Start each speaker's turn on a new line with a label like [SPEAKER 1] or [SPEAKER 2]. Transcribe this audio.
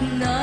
[SPEAKER 1] No.